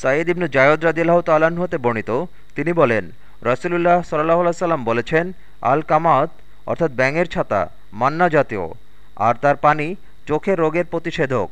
সাঈদ ইবনু জায়দ রাদিল্লাহ হতে বর্ণিত, তিনি বলেন, রসুলুল্লাহ সাল্লাহ সাল্লাম বলেছেন, আল কামাত অর্থাৎ ব্যাঙের ছাতা মান্না জাতীয়, আর তার পানি চোখের রোগের প্রতিষেধক।